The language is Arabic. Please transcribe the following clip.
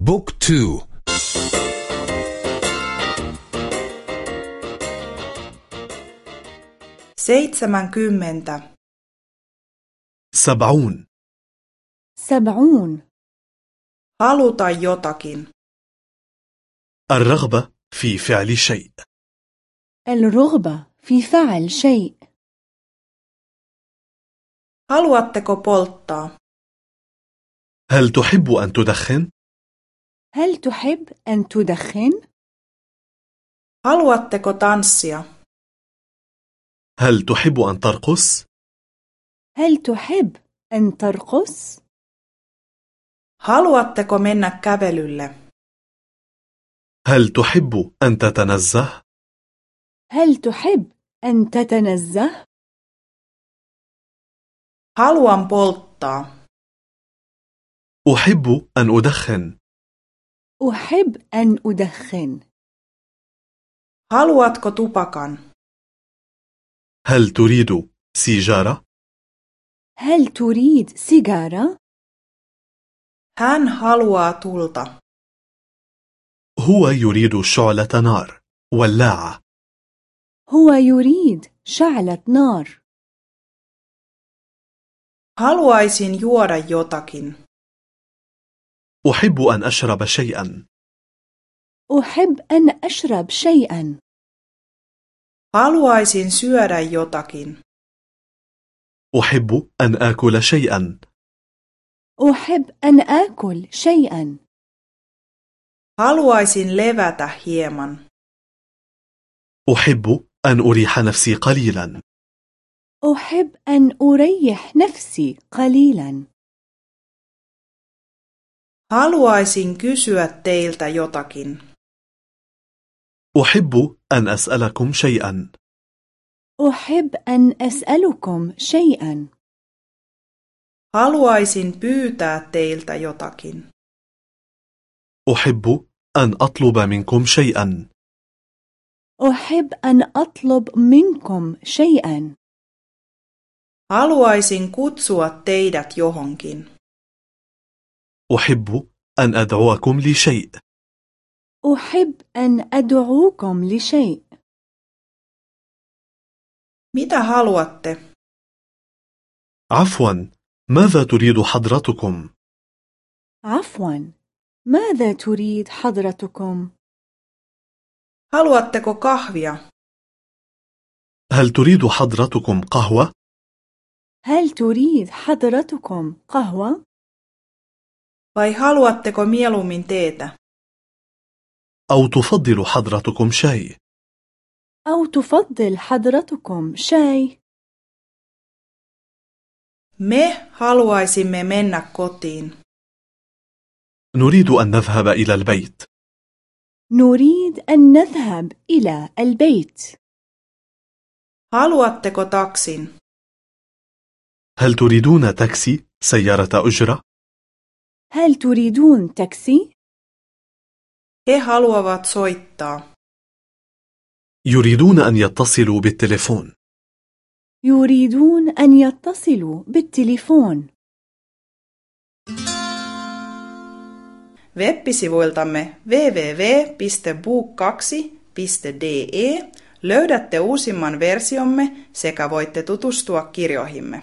بوك تو. seitsemänkymmentä. سبعون. سبعون. Haluta jotakin. الرغبة في فعل شيء. الرغبة في فعل شيء. Haluatteko polttaa? هل تحب أن تدخن؟ هل تحب أن تدخن؟ haluatteko tanssia هل تحب أن ترقص؟ هل تحب أن ترقص؟ haluatteko mennä kävelylle هل تحب أن تتنزه؟ هل تحب أن تتنزه؟ haluan polttaa أحب أن أدخن أحب أن أدخن. haluatko tupakan هل تريد سيجارة؟ هل تريد سيجارة؟ hän haluaa tulta هو يريد شعلة نار ولاعة. هو يريد شعلة نار. haluaisin juoda jotakin أحب أن أشرب شيئا. أحب أن أشرب شيئا. Haluaisin syödä jotakin. أحب أن آكل شيئا. أحب أن آكل شيئا. Haluaisin levätä hieman. أحب أن أريح نفسي قليلا. أحب أن أريح نفسي قليلا. haluaisin kysyä teiltä jotakin أحب أن أسألكم شيئا أحب أن أسألكم شيئا haluaisin pyytää teiltä jotakin أحب أن أطلب منكم شيئا أحب أن أطلب منكم شيئا haluaisin kutsua teidät johonkin أحب أن أدعوكم لشيء أحب أن أدعوكم لشيء mitä haluatte عفوا ماذا تريد حضرتكم؟ عفوا ماذا تريد حضرتكم؟ haluatteko kahvia هل تريد حضرتكم قهوة؟ هل تريد حضرتكم قهوة؟ Vai haluatteko mieluummin teetä أو تفضل حضرتكم شاي؟ أو تفضل حضرتكم شاي؟ me haluaisimme mennä kotiin نريد أن نذهب إلى البيت نريد أن نذهب إلى البيت haluatteko taksin هل تريدون تاكسي سيارة أجرة؟ هل تريدون تاكسي؟ he haluavat soittaa يريدون أن يتصلوا بالتليفون يريدون أن يتصلوا بالتليفون Web-sivuiltamme www.book2.de löydätte uusimman versiomme sekä voitte tutustua kirjoihimme.